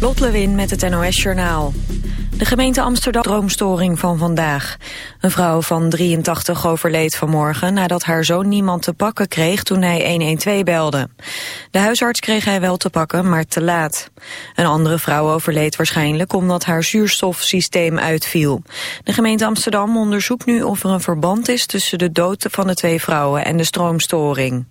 Lot Lewin met het NOS Journaal. De gemeente Amsterdam droomstoring van vandaag. Een vrouw van 83 overleed vanmorgen nadat haar zoon niemand te pakken kreeg toen hij 112 belde. De huisarts kreeg hij wel te pakken, maar te laat. Een andere vrouw overleed waarschijnlijk omdat haar zuurstofsysteem uitviel. De gemeente Amsterdam onderzoekt nu of er een verband is tussen de dood van de twee vrouwen en de stroomstoring.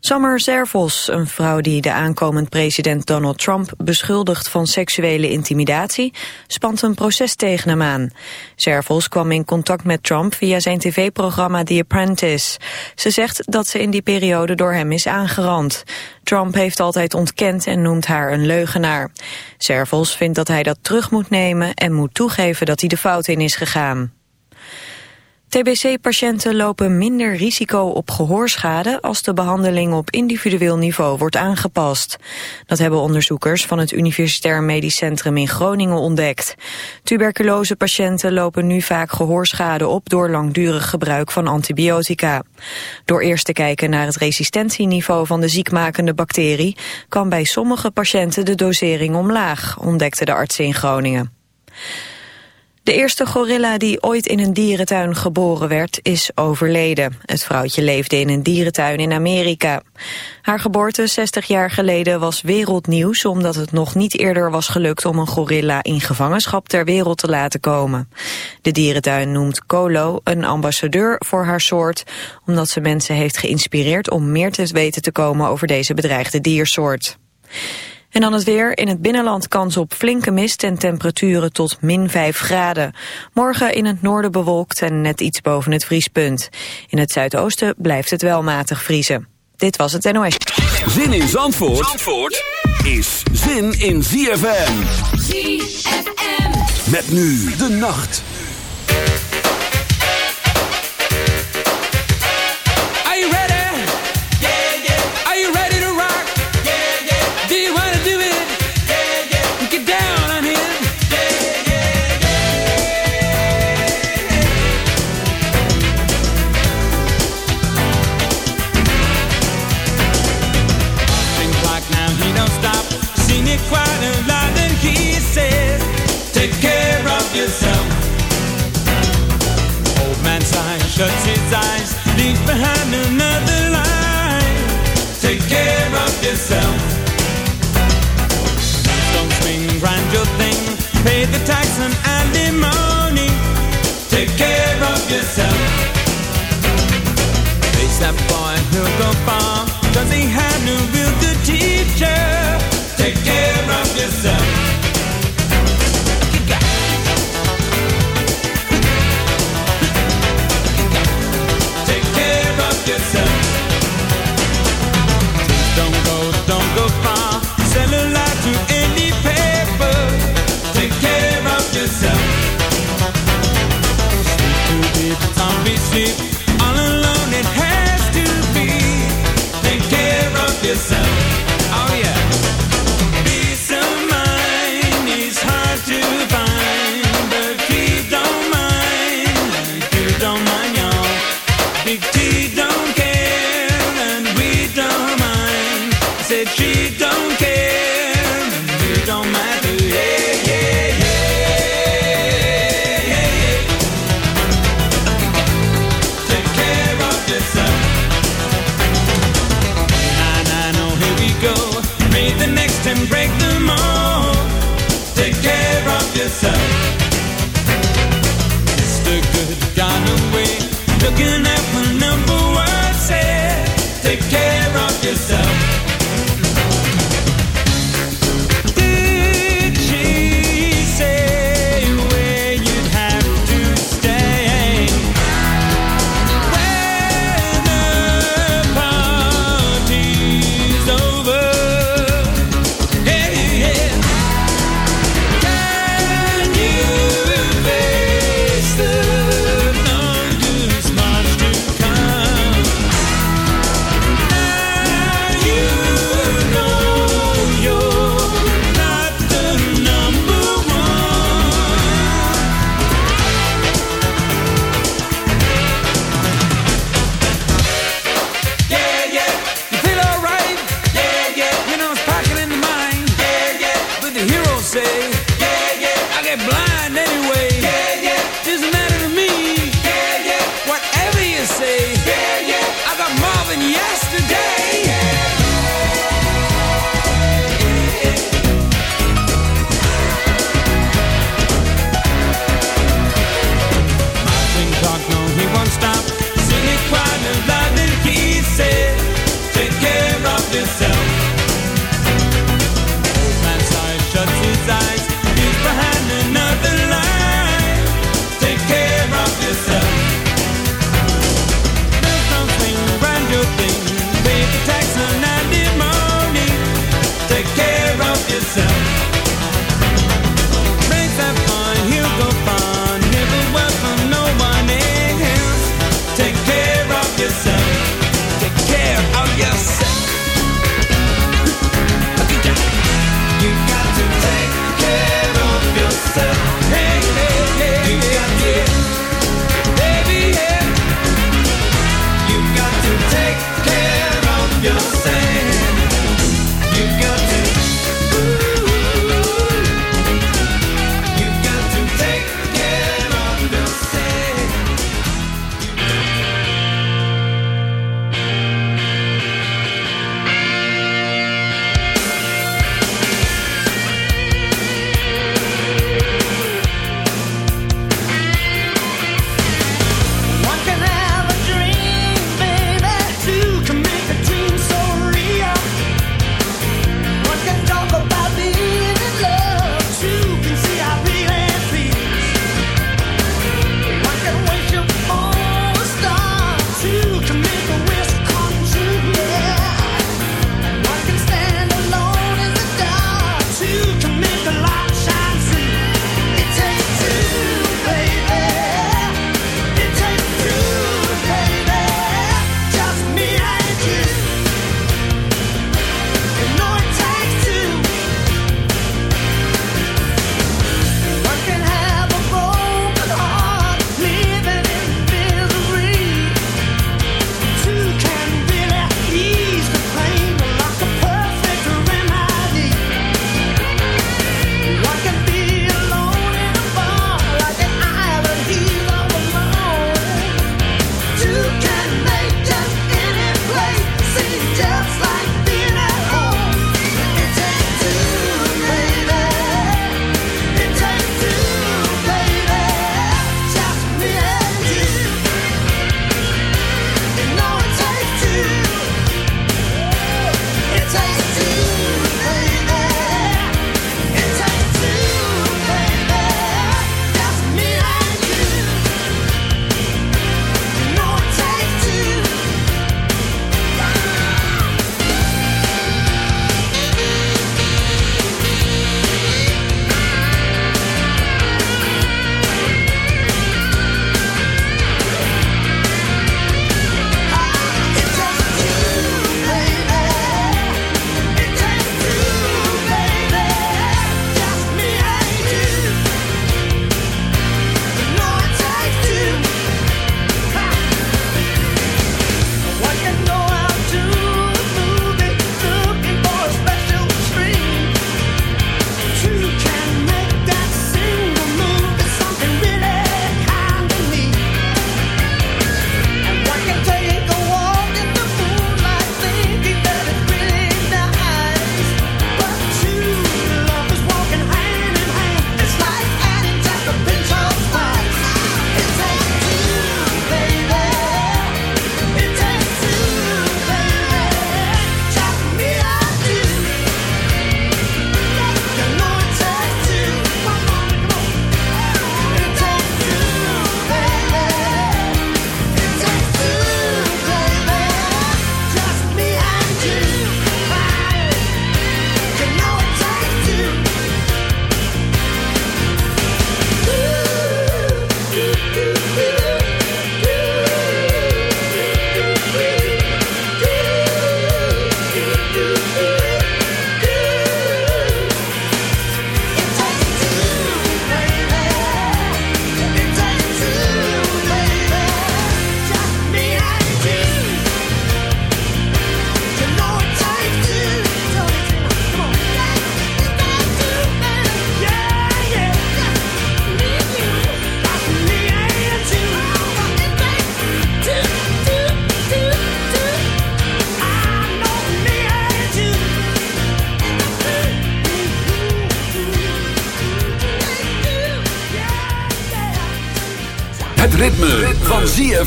Summer Zervos, een vrouw die de aankomend president Donald Trump beschuldigt van seksuele intimidatie, spant een proces tegen hem aan. Zervos kwam in contact met Trump via zijn tv-programma The Apprentice. Ze zegt dat ze in die periode door hem is aangerand. Trump heeft altijd ontkend en noemt haar een leugenaar. Zervos vindt dat hij dat terug moet nemen en moet toegeven dat hij de fout in is gegaan. TBC-patiënten lopen minder risico op gehoorschade als de behandeling op individueel niveau wordt aangepast. Dat hebben onderzoekers van het Universitair Medisch Centrum in Groningen ontdekt. Tuberculosepatiënten lopen nu vaak gehoorschade op door langdurig gebruik van antibiotica. Door eerst te kijken naar het resistentieniveau van de ziekmakende bacterie kan bij sommige patiënten de dosering omlaag, ontdekte de artsen in Groningen. De eerste gorilla die ooit in een dierentuin geboren werd, is overleden. Het vrouwtje leefde in een dierentuin in Amerika. Haar geboorte 60 jaar geleden was wereldnieuws... omdat het nog niet eerder was gelukt om een gorilla in gevangenschap ter wereld te laten komen. De dierentuin noemt Colo een ambassadeur voor haar soort... omdat ze mensen heeft geïnspireerd om meer te weten te komen over deze bedreigde diersoort. En dan het weer. In het binnenland kans op flinke mist en temperaturen tot min 5 graden. Morgen in het noorden bewolkt en net iets boven het vriespunt. In het zuidoosten blijft het wel matig vriezen. Dit was het NOS. Zin in Zandvoort, Zandvoort is zin in ZFM. ZFM. Met nu de nacht. Behind another line. Take care of yourself. Don't swing, grind your thing, pay the tax and alimony. Take care of yourself. Face that boy, he'll go far, cause he had no real good teacher. Take care of yourself.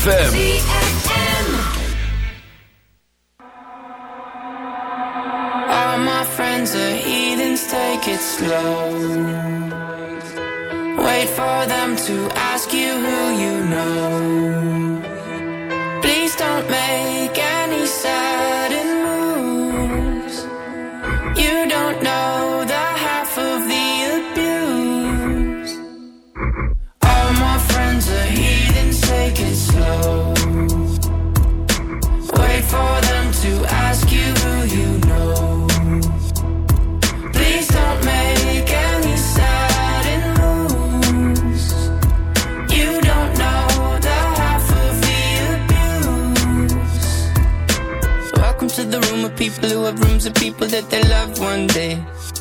ZFM.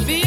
you?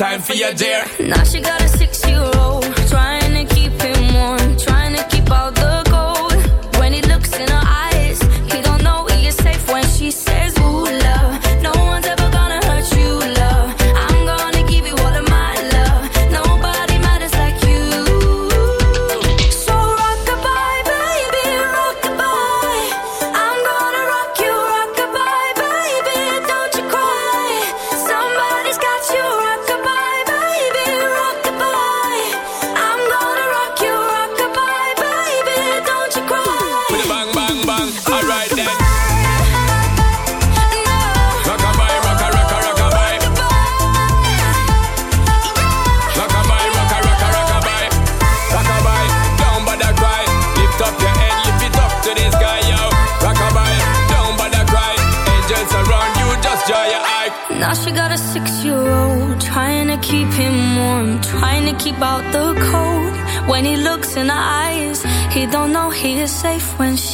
time for your dear. Now she got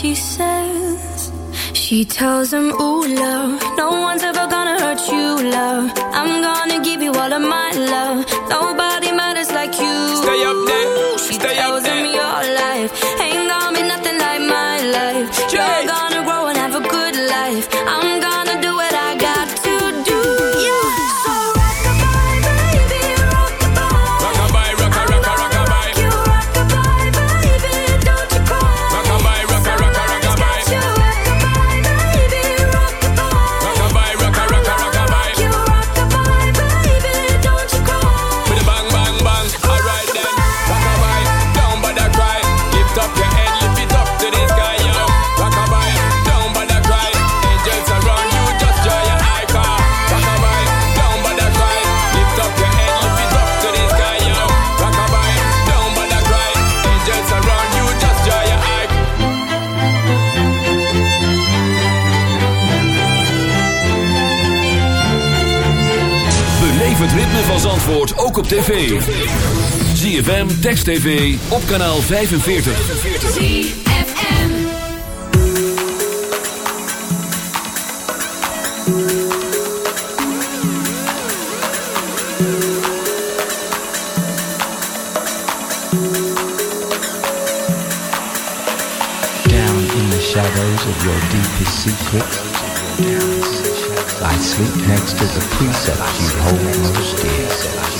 she says. She tells him, Ooh, love, no one's ever gonna hurt you, love. I'm gonna give you all of my love. Nobody matters like you. Stay up there. ook op tv. ZFM, Text TV, op kanaal 45. ZFM Down in the shadows of your deepest secret I sleep next to the precepts you hold most dear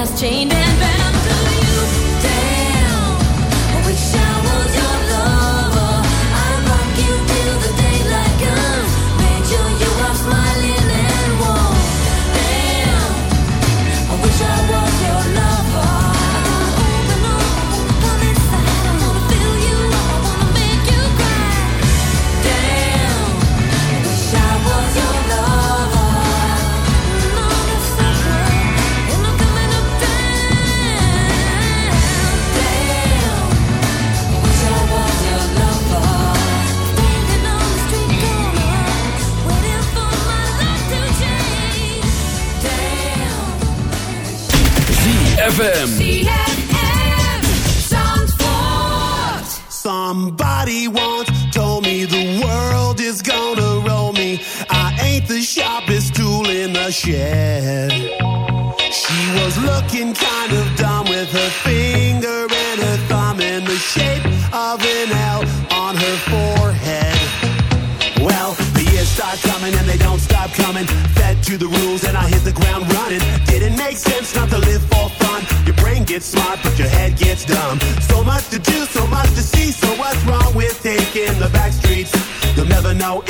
Has changed and bound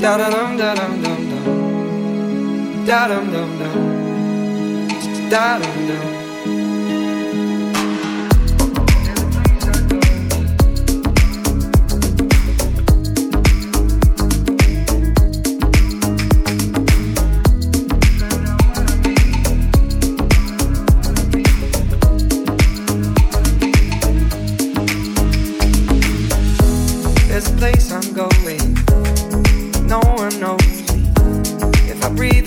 Da da dum da dum dum. Da dum dum dum. Da dum dum. Place I'm going.